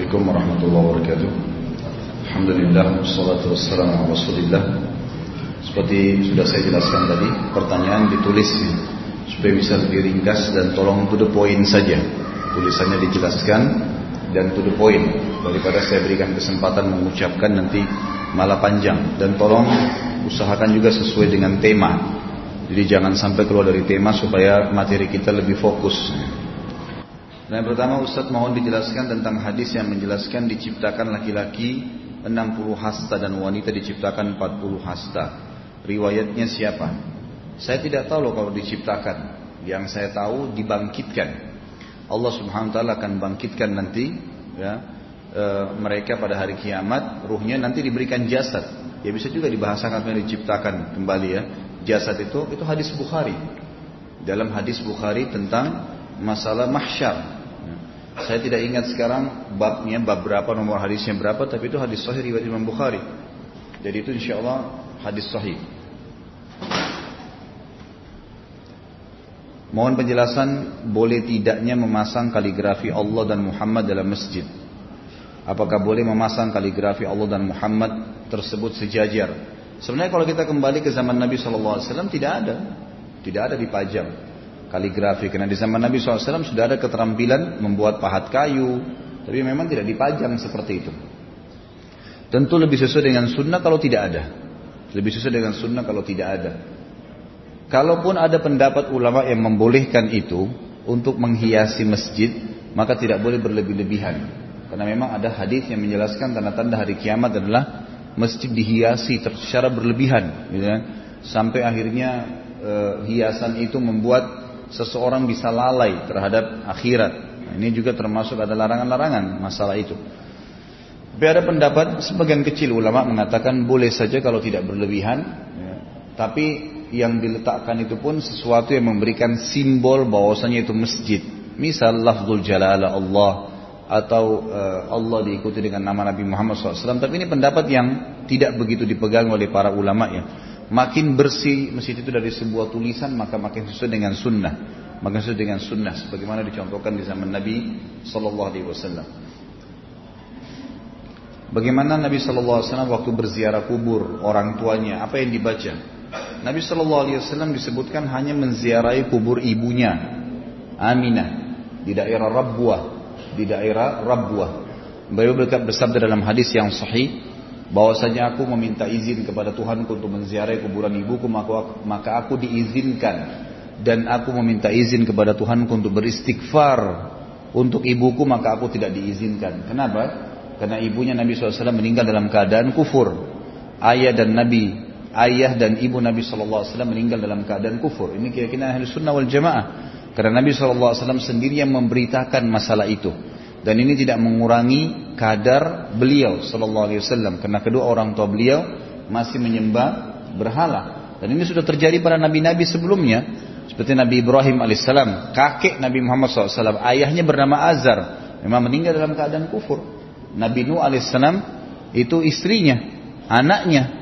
Assalamualaikum warahmatullahi wabarakatuh. Alhamdulillah Wassalatu wassalamu ala Seperti sudah saya jelaskan tadi Pertanyaan ditulis ya, Supaya bisa lebih ringkas dan tolong to the point saja. Tulisannya dijelaskan Dan to the point. Daripada saya berikan kesempatan mengucapkan nanti malah panjang. Dan tolong usahakan juga sesuai dengan tema. Jadi jangan sampai keluar dari tema supaya materi kita lebih fokus Nah, yang pertama Ustaz mohon dijelaskan tentang hadis yang menjelaskan diciptakan laki-laki 60 hasta dan wanita diciptakan 40 hasta. Riwayatnya siapa? Saya tidak tahu loh kalau diciptakan. Yang saya tahu dibangkitkan. Allah Subhanahu wa taala akan bangkitkan nanti ya e, mereka pada hari kiamat, ruhnya nanti diberikan jasad. Ya bisa juga dibahasakan diciptakan kembali ya. Jasad itu itu hadis Bukhari. Dalam hadis Bukhari tentang masalah mahsyar saya tidak ingat sekarang babnya, bab berapa, nomor hadisnya berapa, tapi itu hadis sahih riwayat Imam Bukhari. Jadi itu insya Allah hadis sahih. Mohon penjelasan boleh tidaknya memasang kaligrafi Allah dan Muhammad dalam masjid. Apakah boleh memasang kaligrafi Allah dan Muhammad tersebut sejajar? Sebenarnya kalau kita kembali ke zaman Nabi SAW tidak ada. Tidak ada dipajang kaligrafi. Karena di zaman Nabi SAW sudah ada keterampilan membuat pahat kayu. Tapi memang tidak dipajang seperti itu. Tentu lebih sesuai dengan sunnah kalau tidak ada. Lebih sesuai dengan sunnah kalau tidak ada. Kalaupun ada pendapat ulama yang membolehkan itu untuk menghiasi masjid, maka tidak boleh berlebih-lebihan. Karena memang ada hadis yang menjelaskan tanda-tanda hari kiamat adalah masjid dihiasi secara berlebihan, gitu kan? sampai akhirnya e, hiasan itu membuat seseorang bisa lalai terhadap akhirat. Nah, ini juga termasuk ada larangan-larangan masalah itu. Tapi ada pendapat sebagian kecil ulama mengatakan boleh saja kalau tidak berlebihan, ya. tapi yang diletakkan itu pun sesuatu yang memberikan simbol bahwasanya itu masjid. Misal lafzul jalala Allah atau uh, Allah diikuti dengan nama Nabi Muhammad SAW. Tapi ini pendapat yang tidak begitu dipegang oleh para ulama ya. Makin bersih masjid itu dari sebuah tulisan maka makin sesuai dengan sunnah. Makin sesuai dengan sunnah sebagaimana dicontohkan di zaman Nabi Sallallahu Alaihi Wasallam. Bagaimana Nabi Sallallahu Alaihi Wasallam waktu berziarah kubur orang tuanya apa yang dibaca? Nabi Shallallahu Alaihi Wasallam disebutkan hanya menziarahi kubur ibunya Aminah di daerah Rabwah di daerah Rabwah. Beliau bersabda dalam hadis yang sahih bahwasanya aku meminta izin kepada Tuhanku untuk menziarahi kuburan ibuku maka, maka aku diizinkan dan aku meminta izin kepada Tuhanku untuk beristighfar untuk ibuku maka aku tidak diizinkan. Kenapa? Karena ibunya Nabi SAW meninggal dalam keadaan kufur. Ayah dan Nabi ayah dan ibu Nabi SAW meninggal dalam keadaan kufur. Ini keyakinan ahli sunnah wal jamaah. Karena Nabi SAW sendiri yang memberitakan masalah itu. Dan ini tidak mengurangi kadar beliau Sallallahu Alaihi Wasallam. Karena kedua orang tua beliau masih menyembah berhala. Dan ini sudah terjadi pada nabi-nabi sebelumnya. Seperti Nabi Ibrahim alaihissalam, kakek Nabi Muhammad SAW, ayahnya bernama Azar, memang meninggal dalam keadaan kufur. Nabi Nuh alaihissalam itu istrinya, anaknya.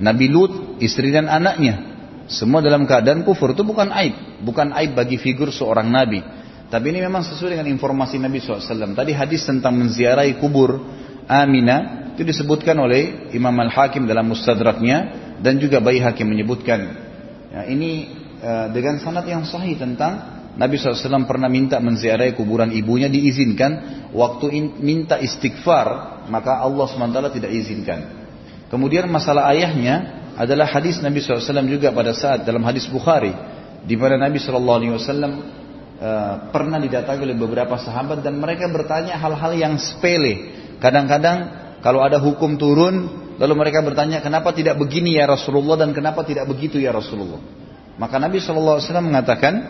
Nabi Lut istri dan anaknya. Semua dalam keadaan kufur itu bukan aib, bukan aib bagi figur seorang nabi. Tapi ini memang sesuai dengan informasi Nabi SAW. Tadi hadis tentang menziarahi kubur Aminah itu disebutkan oleh Imam Al-Hakim dalam Mustadraknya dan juga Bayi Hakim menyebutkan. Ya, ini uh, dengan sanad yang sahih tentang Nabi SAW pernah minta menziarahi kuburan ibunya diizinkan. Waktu in, minta istighfar maka Allah SWT tidak izinkan. Kemudian masalah ayahnya adalah hadis Nabi SAW juga pada saat dalam hadis Bukhari di mana Nabi SAW pernah didatangi oleh beberapa sahabat dan mereka bertanya hal-hal yang sepele. Kadang-kadang kalau ada hukum turun, lalu mereka bertanya kenapa tidak begini ya Rasulullah dan kenapa tidak begitu ya Rasulullah. Maka Nabi SAW mengatakan,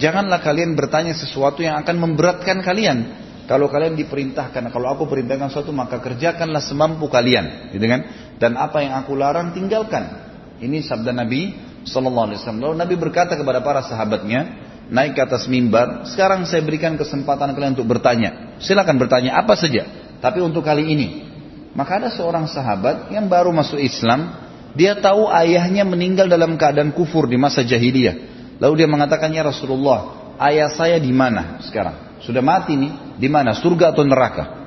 janganlah kalian bertanya sesuatu yang akan memberatkan kalian. Kalau kalian diperintahkan, kalau aku perintahkan sesuatu maka kerjakanlah semampu kalian, gitu kan? Dan apa yang aku larang tinggalkan. Ini sabda Nabi Sallallahu Alaihi Wasallam. Nabi berkata kepada para sahabatnya, naik ke atas mimbar. Sekarang saya berikan kesempatan kalian untuk bertanya. Silakan bertanya apa saja. Tapi untuk kali ini. Maka ada seorang sahabat yang baru masuk Islam. Dia tahu ayahnya meninggal dalam keadaan kufur di masa jahiliyah. Lalu dia mengatakan, ya Rasulullah, ayah saya di mana sekarang? Sudah mati nih, di mana? Surga atau neraka?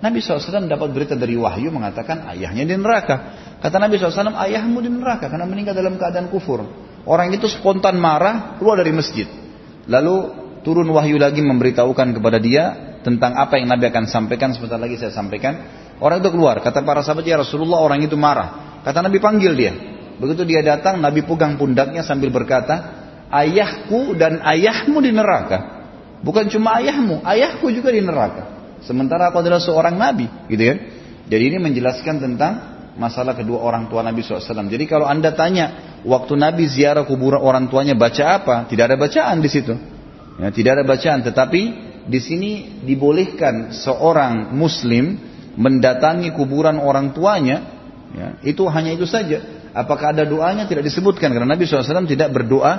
Nabi SAW dapat berita dari wahyu mengatakan ayahnya di neraka. Kata Nabi SAW, ayahmu di neraka karena meninggal dalam keadaan kufur. Orang itu spontan marah, keluar dari masjid. Lalu turun wahyu lagi memberitahukan kepada dia tentang apa yang Nabi akan sampaikan. Sebentar lagi saya sampaikan. Orang itu keluar. Kata para sahabat, ya Rasulullah orang itu marah. Kata Nabi panggil dia. Begitu dia datang, Nabi pegang pundaknya sambil berkata, ayahku dan ayahmu di neraka. Bukan cuma ayahmu, ayahku juga di neraka. Sementara aku adalah seorang nabi, gitu kan? Jadi ini menjelaskan tentang masalah kedua orang tua Nabi SAW. Jadi kalau anda tanya, waktu Nabi ziarah kuburan orang tuanya baca apa? Tidak ada bacaan di situ. Ya, tidak ada bacaan, tetapi di sini dibolehkan seorang Muslim mendatangi kuburan orang tuanya. Ya, itu hanya itu saja. Apakah ada doanya tidak disebutkan karena Nabi SAW tidak berdoa,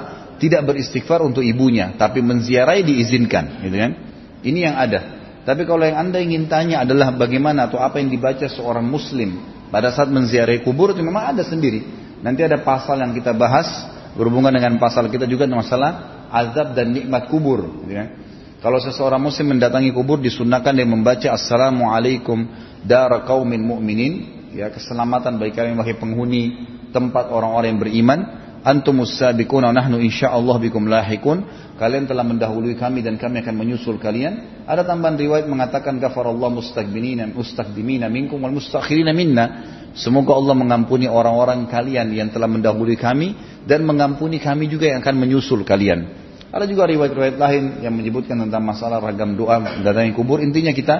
tidak beristighfar untuk ibunya, tapi menziarahi diizinkan, gitu kan? Ini yang ada. Tapi kalau yang anda ingin tanya adalah bagaimana atau apa yang dibaca seorang muslim pada saat menziarahi kubur itu memang ada sendiri. Nanti ada pasal yang kita bahas berhubungan dengan pasal kita juga masalah azab dan nikmat kubur. Ya. Kalau seseorang muslim mendatangi kubur disunahkan dia membaca Assalamualaikum dara kaumin mu'minin ya keselamatan bagi kalian bagi penghuni tempat orang-orang yang beriman antumus sabiquna nahnu insyaallah bikum lahikun kalian telah mendahului kami dan kami akan menyusul kalian ada tambahan riwayat mengatakan ghafarallahu mustakbinina mustakdimina minkum wal mustakhirina minna semoga Allah mengampuni orang-orang kalian yang telah mendahului kami dan mengampuni kami juga yang akan menyusul kalian ada juga riwayat-riwayat lain yang menyebutkan tentang masalah ragam doa datangi kubur intinya kita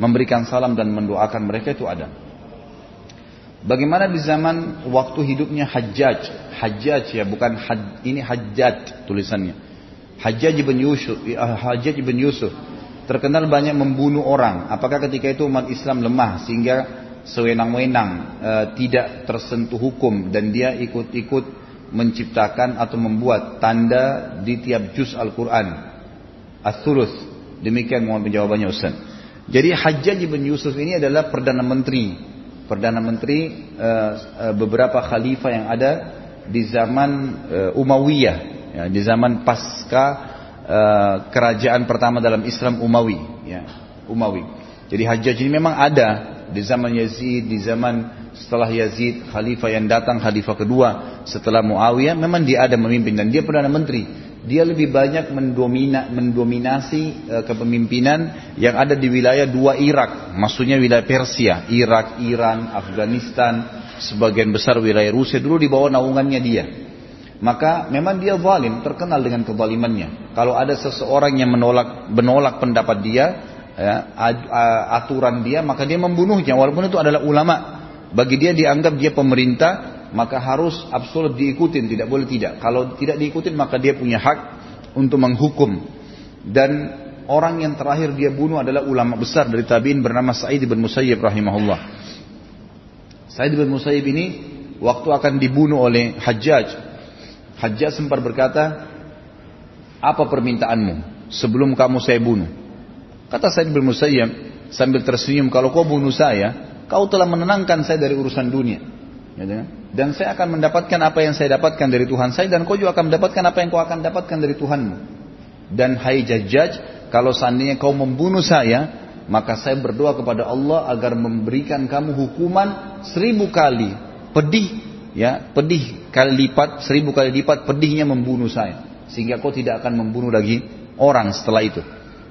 memberikan salam dan mendoakan mereka itu ada Bagaimana di zaman waktu hidupnya Hajjaj? Hajjaj ya, bukan had, ini Hajjaj tulisannya. Hajjaj bin Yusuf, ya, Hajjaj bin Yusuf terkenal banyak membunuh orang. Apakah ketika itu umat Islam lemah sehingga sewenang-wenang e, tidak tersentuh hukum dan dia ikut-ikut menciptakan atau membuat tanda di tiap juz Al-Quran. As-Thuluth. Demikian mohon penjawabannya Ustaz. Jadi Hajjaj bin Yusuf ini adalah Perdana Menteri Perdana Menteri uh, uh, beberapa khalifah yang ada di zaman uh, Umayyah, ya, di zaman pasca uh, kerajaan pertama dalam Islam Umawi, ya, Umawi. Jadi Hajjaj ini memang ada di zaman Yazid, di zaman setelah Yazid, khalifah yang datang, khalifah kedua setelah Muawiyah, memang dia ada memimpin dan dia perdana menteri dia lebih banyak mendomina, mendominasi e, kepemimpinan yang ada di wilayah dua Irak, maksudnya wilayah Persia, Irak, Iran, Afghanistan, sebagian besar wilayah Rusia dulu di bawah naungannya dia. Maka memang dia zalim, terkenal dengan kezalimannya. Kalau ada seseorang yang menolak menolak pendapat dia, ya, aturan dia, maka dia membunuhnya walaupun itu adalah ulama. Bagi dia dianggap dia pemerintah, maka harus absolut diikutin, tidak boleh tidak. Kalau tidak diikutin maka dia punya hak untuk menghukum. Dan orang yang terakhir dia bunuh adalah ulama besar dari tabiin bernama Sa'id bin Musayyib rahimahullah. Sa'id bin Musayyib ini waktu akan dibunuh oleh Hajjaj, Hajjaj sempat berkata, apa permintaanmu sebelum kamu saya bunuh? Kata Sa'id bin Musayyib sambil tersenyum, kalau kau bunuh saya, kau telah menenangkan saya dari urusan dunia. Ya, dan saya akan mendapatkan apa yang saya dapatkan dari Tuhan saya dan kau juga akan mendapatkan apa yang kau akan dapatkan dari Tuhanmu. Dan hai Jajjaj, kalau seandainya kau membunuh saya, maka saya berdoa kepada Allah agar memberikan kamu hukuman seribu kali pedih, ya pedih kali lipat, seribu kali lipat pedihnya membunuh saya, sehingga kau tidak akan membunuh lagi orang setelah itu.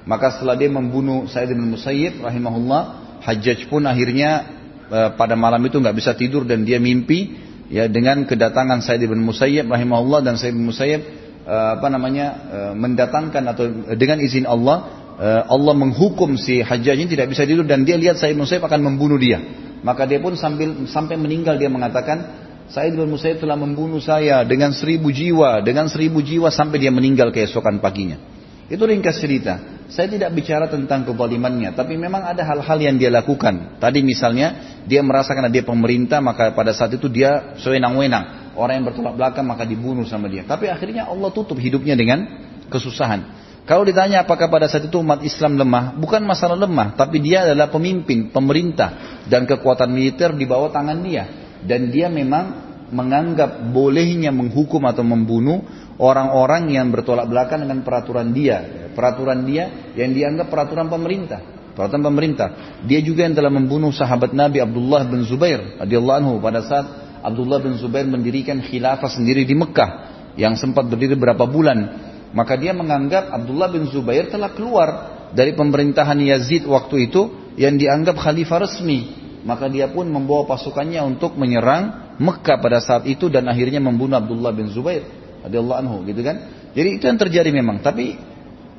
Maka setelah dia membunuh Sayyid bin Musayyib rahimahullah, Hajjaj pun akhirnya eh, pada malam itu nggak bisa tidur dan dia mimpi ya dengan kedatangan Said bin Musayyib rahimahullah dan Said bin Musayyib uh, apa namanya uh, mendatangkan atau dengan izin Allah Allah menghukum si Hajjaj ini tidak bisa tidur dan dia lihat Said bin Musayyib akan membunuh dia. Maka dia pun sambil sampai meninggal dia mengatakan Said bin Musayyib telah membunuh saya dengan seribu jiwa dengan seribu jiwa sampai dia meninggal keesokan paginya. Itu ringkas cerita saya tidak bicara tentang kezalimannya, tapi memang ada hal-hal yang dia lakukan. Tadi misalnya dia merasa karena dia pemerintah, maka pada saat itu dia sewenang-wenang. Orang yang bertolak belakang maka dibunuh sama dia. Tapi akhirnya Allah tutup hidupnya dengan kesusahan. Kalau ditanya apakah pada saat itu umat Islam lemah, bukan masalah lemah, tapi dia adalah pemimpin, pemerintah, dan kekuatan militer di bawah tangan dia. Dan dia memang menganggap bolehnya menghukum atau membunuh orang-orang yang bertolak belakang dengan peraturan dia. Peraturan dia yang dianggap peraturan pemerintah. peralatan pemerintah. Dia juga yang telah membunuh sahabat Nabi Abdullah bin Zubair radhiyallahu anhu pada saat Abdullah bin Zubair mendirikan khilafah sendiri di Mekah yang sempat berdiri berapa bulan. Maka dia menganggap Abdullah bin Zubair telah keluar dari pemerintahan Yazid waktu itu yang dianggap khalifah resmi. Maka dia pun membawa pasukannya untuk menyerang Mekah pada saat itu dan akhirnya membunuh Abdullah bin Zubair radhiyallahu anhu gitu kan. Jadi itu yang terjadi memang, tapi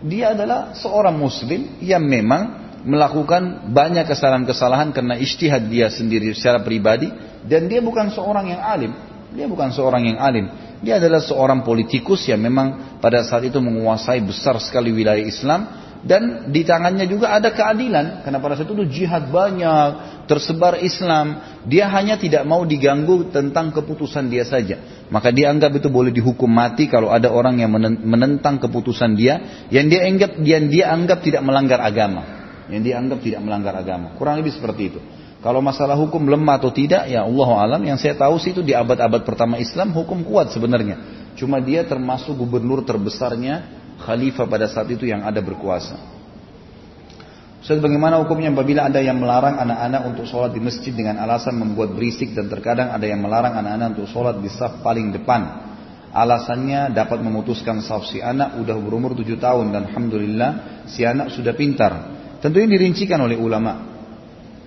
dia adalah seorang muslim yang memang melakukan banyak kesalahan-kesalahan karena istihad dia sendiri secara pribadi dan dia bukan seorang yang alim. Dia bukan seorang yang alim. Dia adalah seorang politikus yang memang pada saat itu menguasai besar sekali wilayah Islam dan di tangannya juga ada keadilan karena pada saat itu jihad banyak tersebar Islam dia hanya tidak mau diganggu tentang keputusan dia saja. Maka dia anggap itu boleh dihukum mati kalau ada orang yang menentang keputusan dia yang dia anggap yang dia anggap tidak melanggar agama. Yang dia anggap tidak melanggar agama. Kurang lebih seperti itu. Kalau masalah hukum lemah atau tidak ya Allah alam yang saya tahu sih itu di abad-abad pertama Islam hukum kuat sebenarnya. Cuma dia termasuk gubernur terbesarnya khalifah pada saat itu yang ada berkuasa. Ustaz bagaimana hukumnya apabila ada yang melarang anak-anak untuk sholat di masjid dengan alasan membuat berisik dan terkadang ada yang melarang anak-anak untuk sholat di saf paling depan. Alasannya dapat memutuskan saf si anak udah berumur 7 tahun dan Alhamdulillah si anak sudah pintar. Tentunya dirincikan oleh ulama.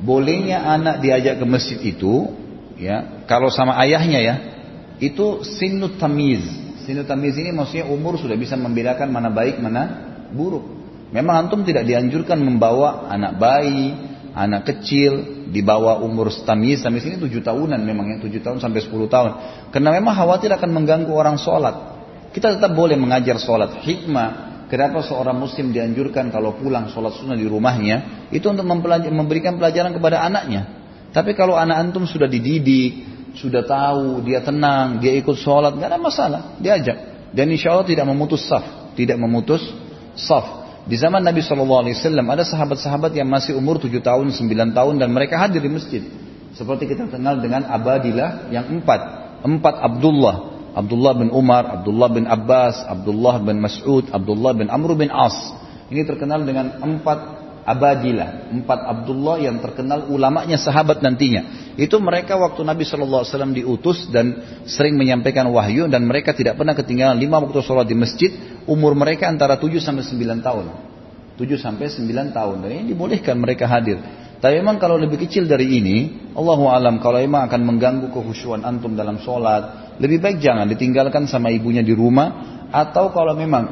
Bolehnya anak diajak ke masjid itu ya kalau sama ayahnya ya itu sinut tamiz Sinu tamiz ini maksudnya umur sudah bisa membedakan mana baik mana buruk. Memang antum tidak dianjurkan membawa anak bayi, anak kecil di bawah umur tamiz. Tamiz ini tujuh tahunan memang ya tujuh tahun sampai sepuluh tahun. Karena memang khawatir akan mengganggu orang sholat. Kita tetap boleh mengajar sholat. Hikmah Kenapa seorang muslim dianjurkan kalau pulang sholat sunnah di rumahnya itu untuk memberikan pelajaran kepada anaknya. Tapi kalau anak antum sudah dididik, sudah tahu, dia tenang, dia ikut sholat, nggak ada masalah, diajak. Dan insya Allah tidak memutus saf, tidak memutus saf. Di zaman Nabi SAW ada sahabat-sahabat yang masih umur 7 tahun, 9 tahun dan mereka hadir di masjid. Seperti kita kenal dengan Abadilah yang empat. Empat Abdullah. Abdullah bin Umar, Abdullah bin Abbas, Abdullah bin Mas'ud, Abdullah bin Amr bin As. Ini terkenal dengan empat Abadilah, empat Abdullah yang terkenal ulamanya sahabat nantinya. Itu mereka waktu Nabi SAW diutus dan sering menyampaikan wahyu dan mereka tidak pernah ketinggalan lima waktu sholat di masjid. Umur mereka antara 7 sampai 9 tahun. 7 sampai 9 tahun. Dan ini dibolehkan mereka hadir. Tapi memang kalau lebih kecil dari ini, Allahu alam kalau memang akan mengganggu kehusuan antum dalam sholat, lebih baik jangan ditinggalkan sama ibunya di rumah atau kalau memang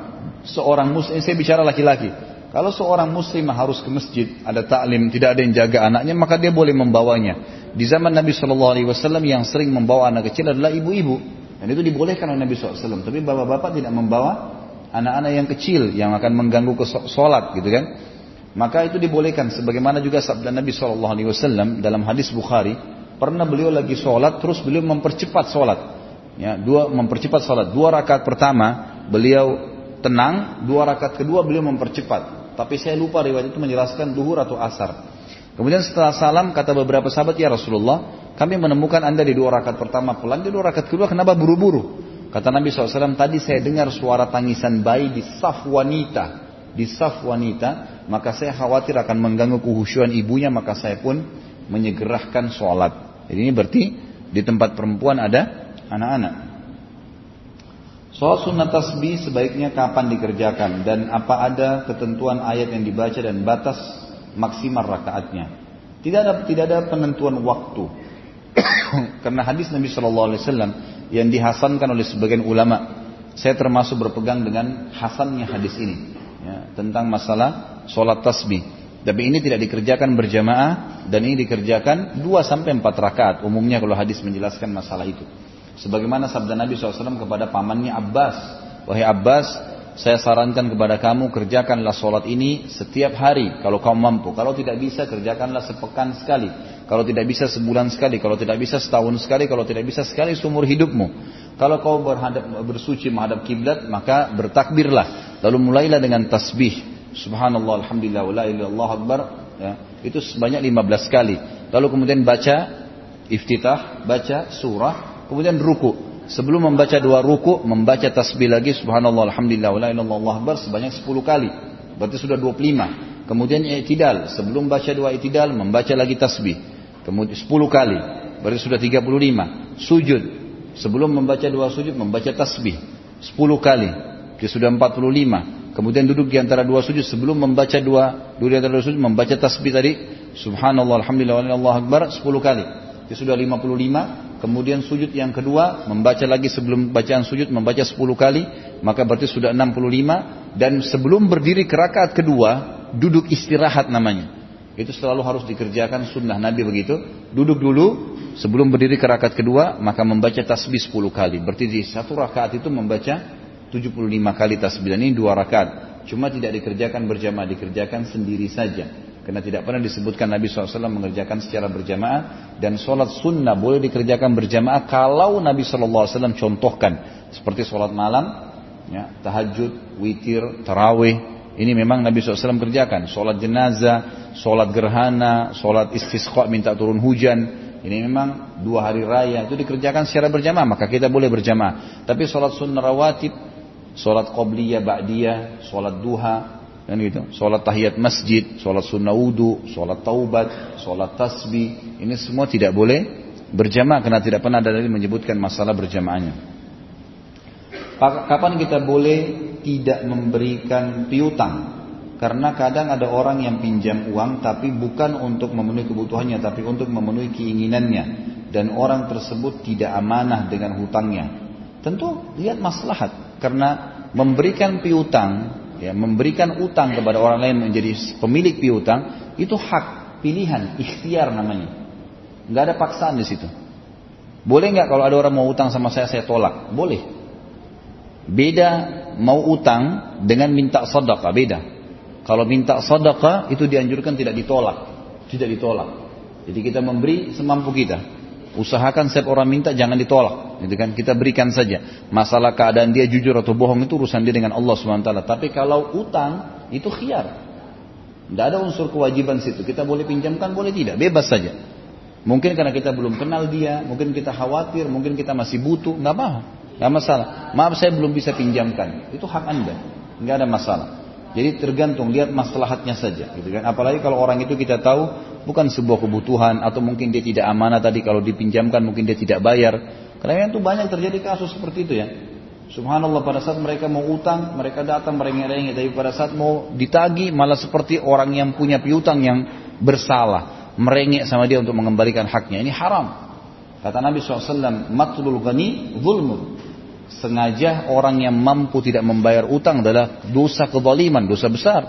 seorang muslim, saya bicara laki-laki, kalau seorang muslim harus ke masjid, ada taklim, tidak ada yang jaga anaknya, maka dia boleh membawanya. Di zaman Nabi Shallallahu Alaihi Wasallam yang sering membawa anak kecil adalah ibu-ibu, dan itu dibolehkan oleh Nabi SAW. Tapi bapak-bapak tidak membawa anak-anak yang kecil yang akan mengganggu ke sholat, gitu kan? Maka itu dibolehkan. Sebagaimana juga sabda Nabi Shallallahu Alaihi Wasallam dalam hadis Bukhari, pernah beliau lagi sholat, terus beliau mempercepat sholat. Ya, dua mempercepat sholat. Dua rakaat pertama beliau tenang, dua rakaat kedua beliau mempercepat. Tapi saya lupa riwayat itu menjelaskan duhur atau asar. Kemudian setelah salam kata beberapa sahabat ya Rasulullah, kami menemukan anda di dua rakaat pertama pelan, di dua rakaat kedua kenapa buru-buru? Kata Nabi SAW, tadi saya dengar suara tangisan bayi di saf wanita. Di saf wanita, maka saya khawatir akan mengganggu kehusuan ibunya, maka saya pun menyegerahkan sholat. Jadi ini berarti di tempat perempuan ada anak-anak. Soal sunnah tasbih sebaiknya kapan dikerjakan dan apa ada ketentuan ayat yang dibaca dan batas maksimal rakaatnya. Tidak ada tidak ada penentuan waktu. Karena hadis Nabi Shallallahu Alaihi Wasallam yang dihasankan oleh sebagian ulama, saya termasuk berpegang dengan hasannya hadis ini ya, tentang masalah sholat tasbih. Tapi ini tidak dikerjakan berjamaah dan ini dikerjakan 2 sampai 4 rakaat. Umumnya kalau hadis menjelaskan masalah itu. Sebagaimana sabda Nabi SAW kepada pamannya Abbas. Wahai Abbas, saya sarankan kepada kamu kerjakanlah sholat ini setiap hari kalau kamu mampu. Kalau tidak bisa kerjakanlah sepekan sekali. Kalau tidak bisa sebulan sekali. Kalau tidak bisa setahun sekali. Kalau tidak bisa sekali seumur hidupmu. Kalau kau berhadap, bersuci menghadap kiblat maka bertakbirlah. Lalu mulailah dengan tasbih. Subhanallah, Alhamdulillah, wa la ilaha akbar. Ya, itu sebanyak 15 kali. Lalu kemudian baca iftitah, baca surah, kemudian ruku. Sebelum membaca dua ruku, membaca tasbih lagi subhanallah alhamdulillah wa la ilaha akbar sebanyak 10 kali. Berarti sudah 25. kemudian i'tidal, sebelum baca dua i'tidal membaca lagi tasbih. Kemudian 10 kali, berarti sudah 35. Sujud, sebelum membaca dua sujud membaca tasbih 10 kali, dia sudah 45. Kemudian duduk di antara dua sujud sebelum membaca dua, duduk di antara dua sujud membaca tasbih tadi, subhanallah alhamdulillah Allah akbar 10 kali. Dia sudah 55, kemudian sujud yang kedua membaca lagi sebelum bacaan sujud membaca 10 kali, maka berarti sudah 65 dan sebelum berdiri ke rakaat kedua duduk istirahat namanya. Itu selalu harus dikerjakan sunnah Nabi begitu. Duduk dulu sebelum berdiri ke rakaat kedua maka membaca tasbih 10 kali. Berarti di satu rakaat itu membaca 75 kali tasbih dan ini dua rakaat. Cuma tidak dikerjakan berjamaah, dikerjakan sendiri saja. Karena tidak pernah disebutkan Nabi SAW mengerjakan secara berjamaah dan sholat sunnah boleh dikerjakan berjamaah kalau Nabi SAW contohkan seperti sholat malam, ya, tahajud, witir, tarawih. Ini memang Nabi SAW kerjakan. Sholat jenazah, sholat gerhana, sholat istisqa minta turun hujan. Ini memang dua hari raya itu dikerjakan secara berjamaah maka kita boleh berjamaah. Tapi sholat sunnah rawatib, sholat qobliyah, ba'diyah, sholat duha, kan gitu. Sholat tahiyat masjid sholat sunnah wudhu sholat taubat sholat tasbih ini semua tidak boleh berjamaah karena tidak pernah ada dalil menyebutkan masalah berjamaahnya. Kapan kita boleh tidak memberikan piutang? Karena kadang ada orang yang pinjam uang tapi bukan untuk memenuhi kebutuhannya tapi untuk memenuhi keinginannya. Dan orang tersebut tidak amanah dengan hutangnya. Tentu lihat maslahat. Karena memberikan piutang ya, memberikan utang kepada orang lain menjadi pemilik piutang itu hak pilihan ikhtiar namanya. Nggak ada paksaan di situ. Boleh nggak kalau ada orang mau utang sama saya saya tolak? Boleh. Beda mau utang dengan minta sedekah beda. Kalau minta sedekah itu dianjurkan tidak ditolak. Tidak ditolak. Jadi kita memberi semampu kita Usahakan setiap orang minta jangan ditolak, gitu kan? Kita berikan saja. Masalah keadaan dia jujur atau bohong itu urusan dia dengan Allah SWT. Tapi kalau utang itu khiar. Tidak ada unsur kewajiban situ. Kita boleh pinjamkan, boleh tidak, bebas saja. Mungkin karena kita belum kenal dia, mungkin kita khawatir, mungkin kita masih butuh, nggak apa, nggak masalah. Maaf saya belum bisa pinjamkan, itu hak anda, nggak ada masalah. Jadi tergantung lihat maslahatnya saja, gitu kan. Apalagi kalau orang itu kita tahu bukan sebuah kebutuhan atau mungkin dia tidak amanah tadi kalau dipinjamkan mungkin dia tidak bayar. Karena itu banyak terjadi kasus seperti itu ya. Subhanallah pada saat mereka mau utang, mereka datang merengek-rengek, tapi pada saat mau ditagi malah seperti orang yang punya piutang yang bersalah, merengek sama dia untuk mengembalikan haknya. Ini haram. Kata Nabi SAW, matlul ghani zulmun sengaja orang yang mampu tidak membayar utang adalah dosa kezaliman, dosa besar.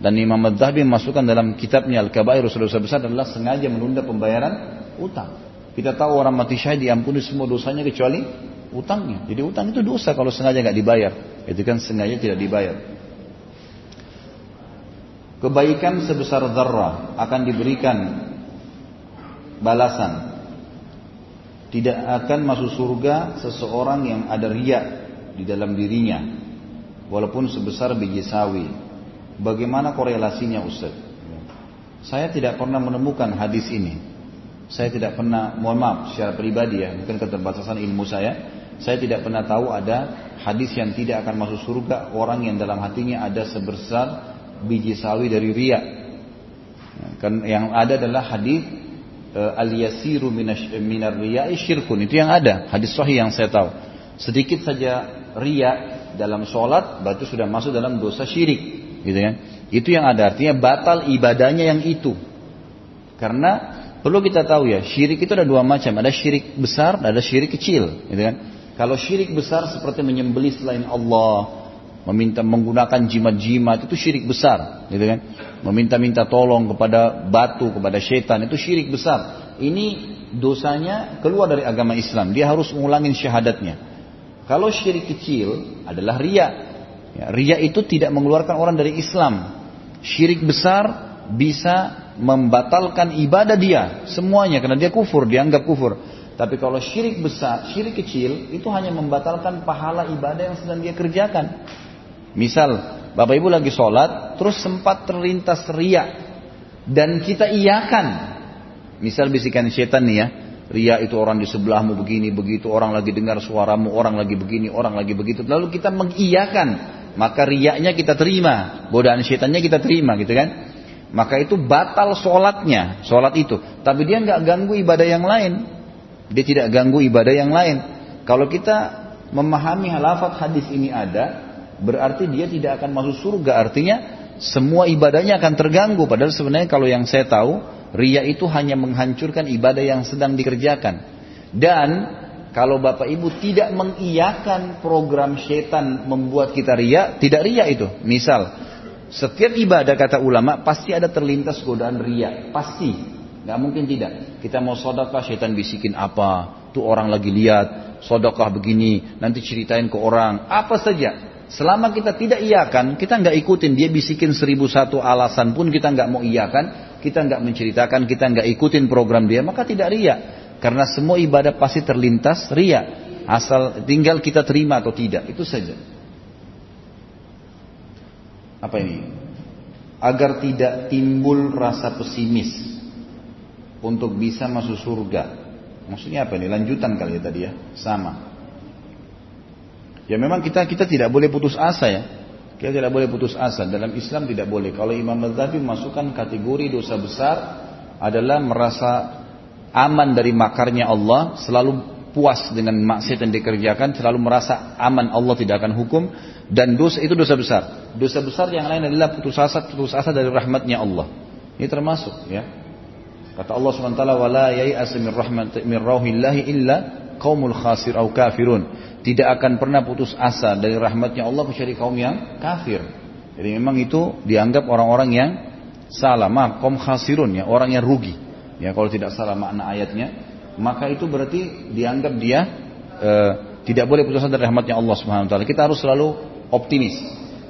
Dan Imam Ad-Dhabi memasukkan dalam kitabnya Al-Kabair dosa besar adalah sengaja menunda pembayaran utang. Kita tahu orang mati syahid diampuni semua dosanya kecuali utangnya. Jadi utang itu dosa kalau sengaja nggak dibayar. Itu kan sengaja tidak dibayar. Kebaikan sebesar zarrah akan diberikan balasan tidak akan masuk surga seseorang yang ada riak di dalam dirinya walaupun sebesar biji sawi. Bagaimana korelasinya Ustaz? Saya tidak pernah menemukan hadis ini. Saya tidak pernah, mohon maaf secara pribadi ya, mungkin keterbatasan ilmu saya, saya tidak pernah tahu ada hadis yang tidak akan masuk surga orang yang dalam hatinya ada sebesar biji sawi dari riak. Kan yang ada adalah hadis al yasiru minar riya'i syirkun. Itu yang ada. Hadis sahih yang saya tahu. Sedikit saja ria dalam sholat berarti sudah masuk dalam dosa syirik. Gitu kan? Itu yang ada. Artinya batal ibadahnya yang itu. Karena perlu kita tahu ya syirik itu ada dua macam. Ada syirik besar ada syirik kecil. Gitu kan? Kalau syirik besar seperti menyembelih selain Allah meminta menggunakan jimat-jimat itu syirik besar, gitu kan? Meminta-minta tolong kepada batu, kepada setan itu syirik besar. Ini dosanya keluar dari agama Islam. Dia harus mengulangin syahadatnya. Kalau syirik kecil adalah ria. Ya, ria itu tidak mengeluarkan orang dari Islam. Syirik besar bisa membatalkan ibadah dia semuanya karena dia kufur, dianggap kufur. Tapi kalau syirik besar, syirik kecil itu hanya membatalkan pahala ibadah yang sedang dia kerjakan. Misal, Bapak Ibu lagi sholat, terus sempat terlintas riak. Dan kita iyakan. Misal bisikan setan nih ya. Ria itu orang di sebelahmu begini, begitu. Orang lagi dengar suaramu, orang lagi begini, orang lagi begitu. Lalu kita mengiyakan. Maka riaknya kita terima. Godaan setannya kita terima gitu kan. maka itu batal sholatnya, sholat itu. Tapi dia nggak ganggu ibadah yang lain. Dia tidak ganggu ibadah yang lain. Kalau kita memahami halafat hadis ini ada, berarti dia tidak akan masuk surga. Artinya semua ibadahnya akan terganggu. Padahal sebenarnya kalau yang saya tahu, ria itu hanya menghancurkan ibadah yang sedang dikerjakan. Dan kalau bapak ibu tidak mengiyakan program setan membuat kita ria, tidak ria itu. Misal, setiap ibadah kata ulama pasti ada terlintas godaan ria, pasti. Gak mungkin tidak. Kita mau sodokah, syaitan bisikin apa? Tuh orang lagi lihat, sodokah begini, nanti ceritain ke orang, apa saja. Selama kita tidak iakan, kita nggak ikutin. Dia bisikin seribu satu alasan pun kita nggak mau iakan, kita nggak menceritakan, kita nggak ikutin program dia, maka tidak ria. Karena semua ibadah pasti terlintas ria. Asal tinggal kita terima atau tidak, itu saja apa ini? Agar tidak timbul rasa pesimis untuk bisa masuk surga. Maksudnya apa ini? Lanjutan kali ya tadi ya, sama. Ya memang kita kita tidak boleh putus asa ya. Kita tidak boleh putus asa. Dalam Islam tidak boleh. Kalau Imam Madzhabi masukkan kategori dosa besar adalah merasa aman dari makarnya Allah, selalu puas dengan maksiat yang dikerjakan, selalu merasa aman Allah tidak akan hukum dan dosa itu dosa besar. Dosa besar yang lain adalah putus asa, putus asa dari rahmatnya Allah. Ini termasuk ya. Kata Allah SWT, "Wala min rahmat min illa qaumul khasir au kafirun." Tidak akan pernah putus asa dari rahmatnya Allah kecuali kaum yang kafir. Jadi memang itu dianggap orang-orang yang salah, maaf, kaum khasirun ya, orang yang rugi. Ya kalau tidak salah makna ayatnya, maka itu berarti dianggap dia e, tidak boleh putus asa dari rahmatnya Allah Subhanahu wa taala. Kita harus selalu optimis.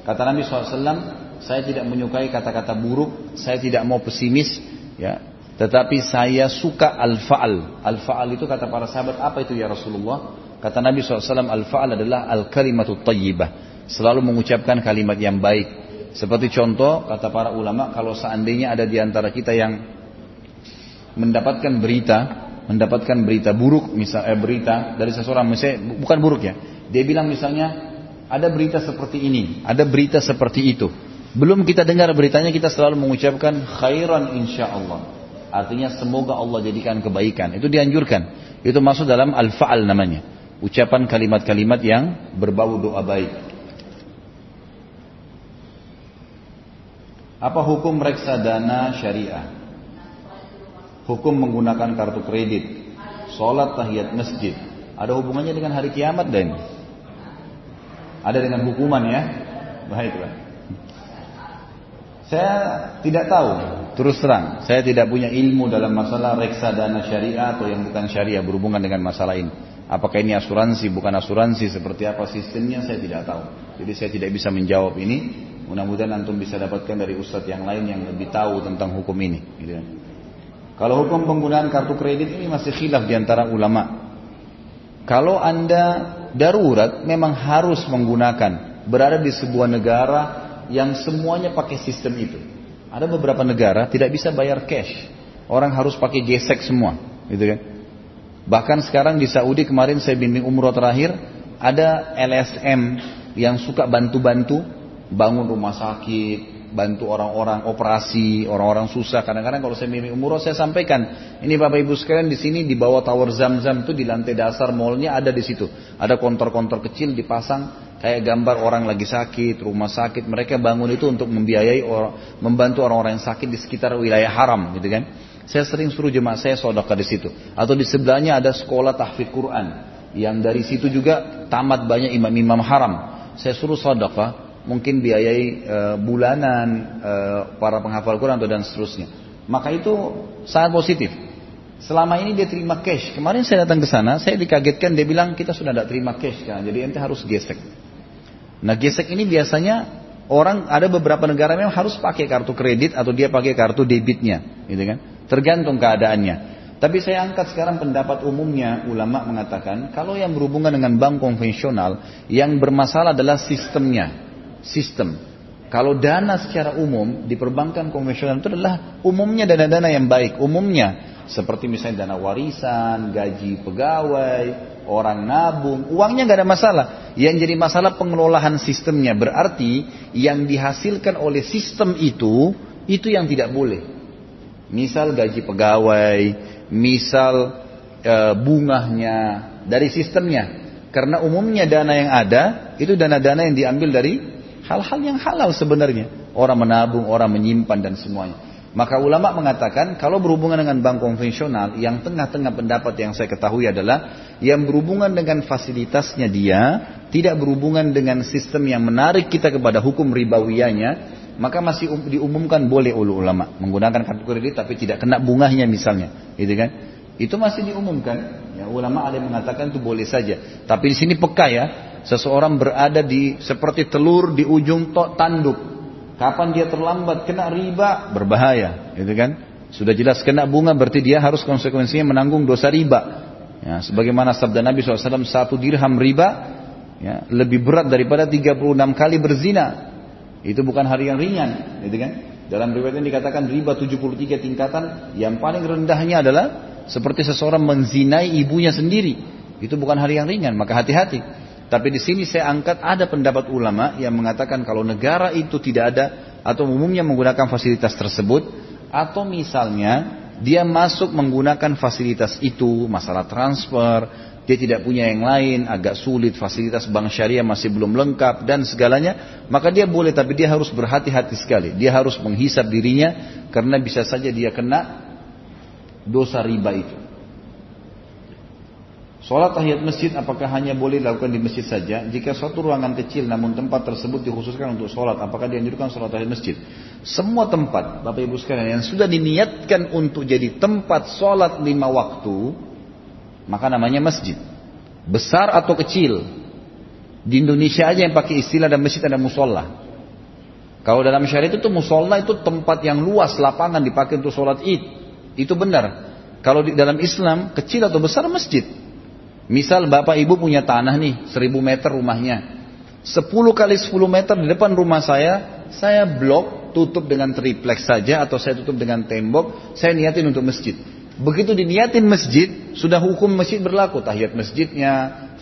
Kata Nabi SAW, saya tidak menyukai kata-kata buruk, saya tidak mau pesimis, ya. Tetapi saya suka al-fa'al. Al-fa'al itu kata para sahabat, apa itu ya Rasulullah? Kata Nabi SAW, al-fa'al adalah al-kalimatut tayyibah. Selalu mengucapkan kalimat yang baik. Seperti contoh, kata para ulama, kalau seandainya ada di antara kita yang mendapatkan berita mendapatkan berita buruk misal eh, berita dari seseorang misalnya bukan buruk ya dia bilang misalnya ada berita seperti ini ada berita seperti itu belum kita dengar beritanya kita selalu mengucapkan khairan insya Allah artinya semoga Allah jadikan kebaikan. Itu dianjurkan. Itu masuk dalam al-faal namanya. Ucapan kalimat-kalimat yang berbau doa baik. Apa hukum reksadana syariah? Hukum menggunakan kartu kredit, sholat tahiyat masjid, ada hubungannya dengan hari kiamat dan ada dengan hukuman ya. Baiklah. Saya tidak tahu, terus terang, saya tidak punya ilmu dalam masalah reksadana syariah atau yang bukan syariah berhubungan dengan masalah ini. Apakah ini asuransi, bukan asuransi, seperti apa sistemnya, saya tidak tahu. Jadi saya tidak bisa menjawab ini. Mudah-mudahan antum bisa dapatkan dari ustadz yang lain yang lebih tahu tentang hukum ini. Gitu. Kalau hukum penggunaan kartu kredit ini masih khilaf di antara ulama. Kalau Anda darurat memang harus menggunakan berada di sebuah negara yang semuanya pakai sistem itu. Ada beberapa negara tidak bisa bayar cash. Orang harus pakai gesek semua, gitu kan? Bahkan sekarang di Saudi kemarin saya bimbing umroh terakhir ada LSM yang suka bantu-bantu bangun rumah sakit, bantu orang-orang operasi, orang-orang susah. Kadang-kadang kalau saya mimpi umroh saya sampaikan, ini Bapak Ibu sekalian di sini di bawah tower Zam-Zam itu di lantai dasar mallnya ada di situ. Ada kontor-kontor kecil dipasang kayak gambar orang lagi sakit, rumah sakit. Mereka bangun itu untuk membiayai orang, membantu orang-orang yang sakit di sekitar wilayah haram, gitu kan. Saya sering suruh jemaah saya sodaka di situ. Atau di sebelahnya ada sekolah tahfidz Quran. Yang dari situ juga tamat banyak imam-imam haram. Saya suruh sodaka mungkin biayai e, bulanan e, para penghafal Quran atau dan seterusnya. Maka itu sangat positif. Selama ini dia terima cash. Kemarin saya datang ke sana, saya dikagetkan dia bilang kita sudah tidak terima cash kan, jadi ente harus gesek. Nah gesek ini biasanya orang ada beberapa negara memang harus pakai kartu kredit atau dia pakai kartu debitnya, gitu kan? Tergantung keadaannya. Tapi saya angkat sekarang pendapat umumnya ulama mengatakan kalau yang berhubungan dengan bank konvensional yang bermasalah adalah sistemnya sistem. Kalau dana secara umum di perbankan konvensional itu adalah umumnya dana-dana yang baik. Umumnya seperti misalnya dana warisan, gaji pegawai, orang nabung, uangnya nggak ada masalah. Yang jadi masalah pengelolaan sistemnya berarti yang dihasilkan oleh sistem itu Itu yang tidak boleh. Misal gaji pegawai, misal e, bungahnya, dari sistemnya. Karena umumnya dana yang ada, itu dana-dana yang diambil dari hal-hal yang halal sebenarnya. Orang menabung, orang menyimpan dan semuanya. Maka ulama mengatakan kalau berhubungan dengan bank konvensional yang tengah-tengah pendapat yang saya ketahui adalah yang berhubungan dengan fasilitasnya dia tidak berhubungan dengan sistem yang menarik kita kepada hukum ribawiyanya maka masih um, diumumkan boleh oleh ulama. Menggunakan kartu kredit tapi tidak kena bunganya misalnya gitu kan? Itu masih diumumkan. Ya ulama ada yang mengatakan itu boleh saja. Tapi di sini peka ya seseorang berada di seperti telur di ujung tok tanduk Kapan dia terlambat kena riba berbahaya, gitu kan? Sudah jelas kena bunga berarti dia harus konsekuensinya menanggung dosa riba. Ya, sebagaimana sabda Nabi SAW satu dirham riba ya, lebih berat daripada 36 kali berzina. Itu bukan hari yang ringan, gitu kan? Dalam riwayat ini dikatakan riba 73 tingkatan, yang paling rendahnya adalah seperti seseorang menzinai ibunya sendiri. Itu bukan hari yang ringan, maka hati-hati. Tapi di sini saya angkat ada pendapat ulama yang mengatakan kalau negara itu tidak ada atau umumnya menggunakan fasilitas tersebut atau misalnya dia masuk menggunakan fasilitas itu, masalah transfer, dia tidak punya yang lain, agak sulit, fasilitas bank syariah masih belum lengkap dan segalanya, maka dia boleh tapi dia harus berhati-hati sekali. Dia harus menghisap dirinya karena bisa saja dia kena dosa riba itu. Sholat tahiyat masjid apakah hanya boleh dilakukan di masjid saja? Jika suatu ruangan kecil namun tempat tersebut dikhususkan untuk sholat, apakah dianjurkan sholat tahiyat masjid? Semua tempat, Bapak Ibu sekalian, yang sudah diniatkan untuk jadi tempat sholat lima waktu, maka namanya masjid. Besar atau kecil. Di Indonesia aja yang pakai istilah dan masjid ada musola. Kalau dalam syariat itu musola itu tempat yang luas, lapangan dipakai untuk sholat id. Itu benar. Kalau di dalam Islam, kecil atau besar masjid. Misal bapak ibu punya tanah nih, seribu meter rumahnya. sepuluh kali sepuluh meter di depan rumah saya, saya blok, tutup dengan triplex saja atau saya tutup dengan tembok, saya niatin untuk masjid. Begitu diniatin masjid, sudah hukum masjid berlaku. Tahiyat masjidnya,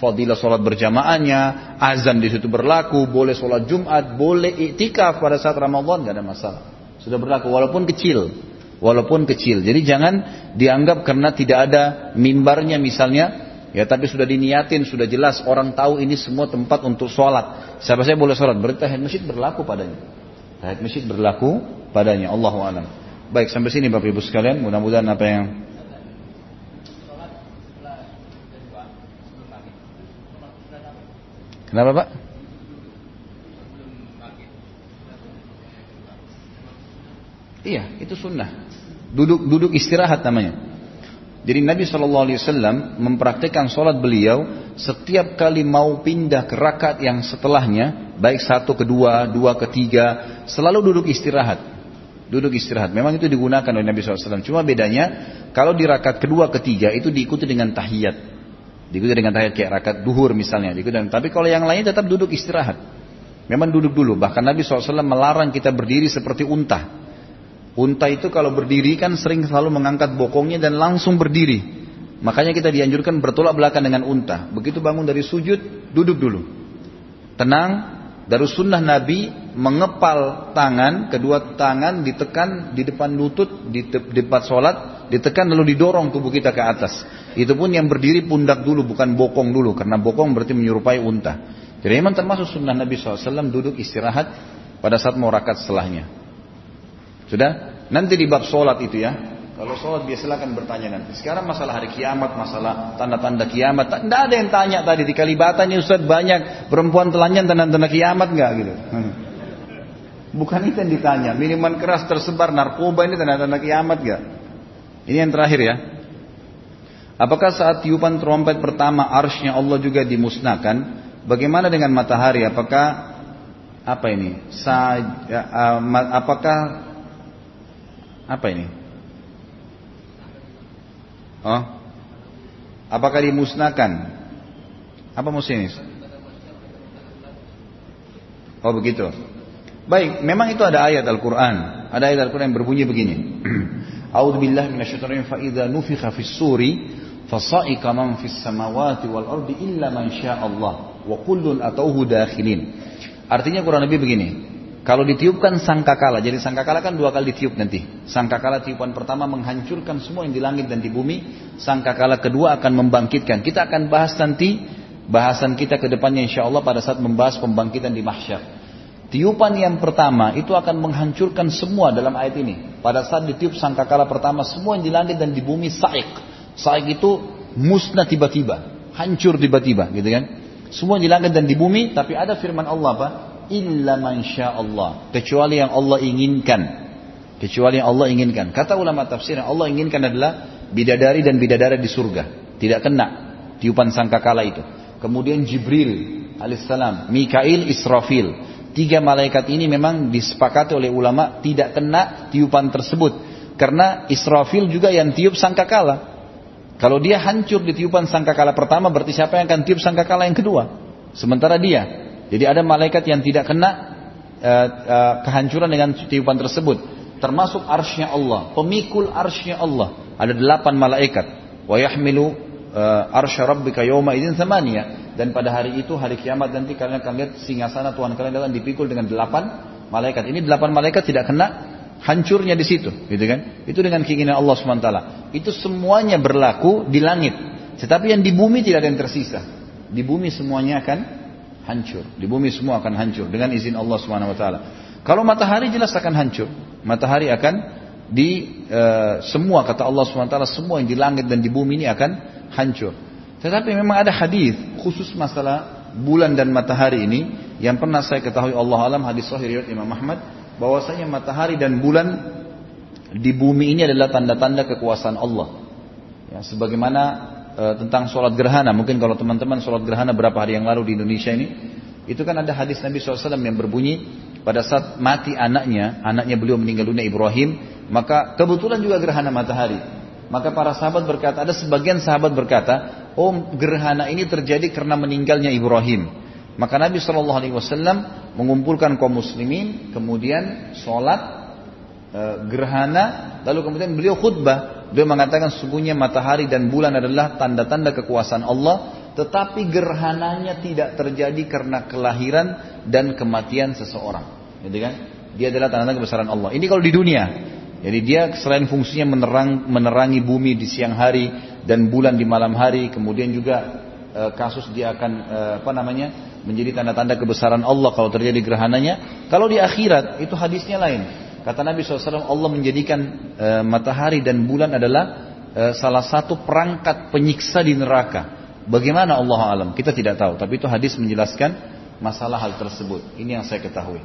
fadilah sholat berjamaahnya, azan di situ berlaku, boleh sholat Jumat, boleh iktikaf pada saat Ramadan, gak ada masalah. Sudah berlaku, walaupun kecil. Walaupun kecil. Jadi jangan dianggap karena tidak ada mimbarnya misalnya, Ya tapi sudah diniatin, sudah jelas orang tahu ini semua tempat untuk sholat. Siapa saya boleh sholat? Berarti tahiyat masjid berlaku padanya. Tahiyat masjid berlaku padanya. Allahu a'lam. Baik sampai sini Bapak Ibu sekalian. Mudah-mudahan apa yang Kenapa Pak? Iya, itu sunnah. Duduk duduk istirahat namanya. Jadi Nabi Shallallahu Alaihi Wasallam mempraktikkan sholat beliau setiap kali mau pindah ke rakaat yang setelahnya, baik satu kedua, dua ketiga, selalu duduk istirahat. Duduk istirahat. Memang itu digunakan oleh Nabi SAW. Cuma bedanya kalau di rakaat kedua ketiga itu diikuti dengan tahiyat. Diikuti dengan tahiyat kayak rakaat duhur misalnya. Diikuti dengan, tapi kalau yang lain tetap duduk istirahat. Memang duduk dulu. Bahkan Nabi SAW melarang kita berdiri seperti unta. Unta itu kalau berdiri kan sering selalu mengangkat bokongnya dan langsung berdiri. Makanya kita dianjurkan bertolak belakang dengan unta. Begitu bangun dari sujud, duduk dulu. Tenang, dari sunnah Nabi mengepal tangan, kedua tangan ditekan di depan lutut, di depan sholat, ditekan lalu didorong tubuh kita ke atas. Itu pun yang berdiri pundak dulu, bukan bokong dulu, karena bokong berarti menyerupai unta. Jadi memang termasuk sunnah Nabi SAW duduk istirahat pada saat mau rakat setelahnya. Sudah? Nanti di bab sholat itu ya. Kalau sholat biasa silakan bertanya nanti. Sekarang masalah hari kiamat, masalah tanda-tanda kiamat. Tidak ada yang tanya tadi di Kalibata ini Ustaz banyak perempuan telanjang tanda-tanda kiamat nggak gitu. Hmm. Bukan itu yang ditanya. Minuman keras tersebar narkoba ini tanda-tanda kiamat nggak? Ini yang terakhir ya. Apakah saat tiupan trompet pertama arsnya Allah juga dimusnahkan? Bagaimana dengan matahari? Apakah apa ini? Sa, ya, uh, apakah apa ini? Oh? Apakah dimusnahkan? Apa musinis? Oh begitu. Baik, memang itu ada ayat Al-Quran. Ada ayat Al-Quran yang berbunyi begini. A'udhu billahi minasyaitonir fa idza nufikha fis suri fasaika man fis samawati wal ardi illa man Allah wa kullun atauhu dakhilin. Artinya kurang lebih begini. Kalau ditiupkan sangkakala, jadi sangkakala kan dua kali ditiup nanti. Sangkakala tiupan pertama menghancurkan semua yang di langit dan di bumi. Sangkakala kedua akan membangkitkan. Kita akan bahas nanti bahasan kita ke depannya insya Allah pada saat membahas pembangkitan di mahsyar. Tiupan yang pertama itu akan menghancurkan semua dalam ayat ini. Pada saat ditiup sangkakala pertama semua yang di langit dan di bumi saik. Saik itu musnah tiba-tiba, hancur tiba-tiba, gitu kan? Semua di langit dan di bumi, tapi ada firman Allah apa? Illa man Allah. Kecuali yang Allah inginkan. Kecuali yang Allah inginkan. Kata ulama tafsir yang Allah inginkan adalah bidadari dan bidadara di surga. Tidak kena tiupan sangkakala itu. Kemudian Jibril alaihissalam Mikail Israfil. Tiga malaikat ini memang disepakati oleh ulama tidak kena tiupan tersebut. Karena Israfil juga yang tiup sangkakala. Kalau dia hancur di tiupan sangkakala pertama berarti siapa yang akan tiup sangkakala yang kedua? Sementara dia jadi ada malaikat yang tidak kena uh, uh, kehancuran dengan tiupan tersebut. Termasuk arsnya Allah, pemikul arsnya Allah. Ada delapan malaikat. Wa yahmilu uh, arsya rabbika yawma idin. Dan pada hari itu, hari kiamat nanti kalian akan lihat singasana Tuhan kalian akan dipikul dengan delapan malaikat. Ini delapan malaikat tidak kena hancurnya di situ, gitu kan? Itu dengan keinginan Allah swt. Itu semuanya berlaku di langit. Tetapi yang di bumi tidak ada yang tersisa. Di bumi semuanya akan hancur. Di bumi semua akan hancur dengan izin Allah Subhanahu wa taala. Kalau matahari jelas akan hancur. Matahari akan di e, semua kata Allah Subhanahu wa taala semua yang di langit dan di bumi ini akan hancur. Tetapi memang ada hadis khusus masalah bulan dan matahari ini yang pernah saya ketahui Allah alam hadis sahih riwayat Imam Ahmad bahwasanya matahari dan bulan di bumi ini adalah tanda-tanda kekuasaan Allah. Ya, sebagaimana e, tentang sholat gerhana. Mungkin kalau teman-teman sholat gerhana berapa hari yang lalu di Indonesia ini, itu kan ada hadis Nabi SAW yang berbunyi pada saat mati anaknya, anaknya beliau meninggal dunia Ibrahim, maka kebetulan juga gerhana matahari. Maka para sahabat berkata, ada sebagian sahabat berkata, oh gerhana ini terjadi karena meninggalnya Ibrahim. Maka Nabi SAW mengumpulkan kaum muslimin, kemudian sholat e, gerhana, lalu kemudian beliau khutbah. Dia mengatakan sungguhnya matahari dan bulan adalah tanda-tanda kekuasaan Allah, tetapi gerhananya tidak terjadi karena kelahiran dan kematian seseorang. Gitu kan? Dia adalah tanda-tanda kebesaran Allah. Ini kalau di dunia. Jadi dia selain fungsinya menerang, menerangi bumi di siang hari dan bulan di malam hari, kemudian juga e, kasus dia akan e, apa namanya menjadi tanda-tanda kebesaran Allah kalau terjadi gerhananya. Kalau di akhirat itu hadisnya lain. Kata Nabi SAW, Allah menjadikan e, matahari dan bulan adalah e, salah satu perangkat penyiksa di neraka. Bagaimana Allah alam? Kita tidak tahu. Tapi itu hadis menjelaskan masalah hal tersebut. Ini yang saya ketahui.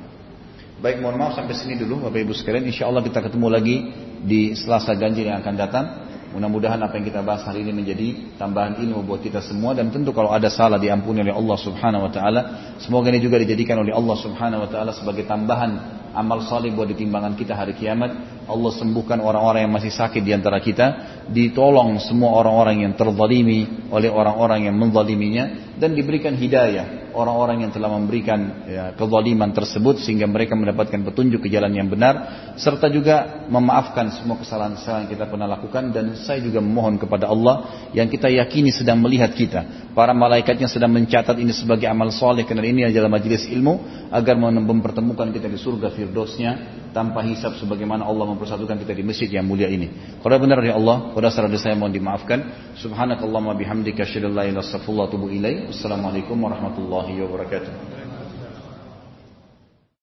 Baik, mohon maaf sampai sini dulu Bapak Ibu sekalian. Insya Allah kita ketemu lagi di Selasa Ganjil yang akan datang. Mudah-mudahan apa yang kita bahas hari ini menjadi tambahan ilmu buat kita semua dan tentu kalau ada salah diampuni oleh Allah Subhanahu wa taala. Semoga ini juga dijadikan oleh Allah Subhanahu wa taala sebagai tambahan amal saleh buat ditimbangan kita hari kiamat. Allah sembuhkan orang-orang yang masih sakit di antara kita, ditolong semua orang-orang yang terzalimi oleh orang-orang yang menzaliminya. Dan diberikan hidayah orang-orang yang telah memberikan ya, kezaliman tersebut sehingga mereka mendapatkan petunjuk ke jalan yang benar. Serta juga memaafkan semua kesalahan-kesalahan yang kita pernah lakukan. Dan saya juga memohon kepada Allah yang kita yakini sedang melihat kita. Para malaikatnya sedang mencatat ini sebagai amal soleh karena ini adalah majelis ilmu agar mempertemukan kita di surga firdausnya tanpa hisab sebagaimana Allah mempersatukan kita di masjid yang mulia ini. Kalau benar ya Allah, pada saat saya mohon dimaafkan. Subhanakallahumma bihamdika asyhadu an la ilaha illa anta astaghfiruka wa atubu ilaik. Wassalamualaikum warahmatullahi wabarakatuh.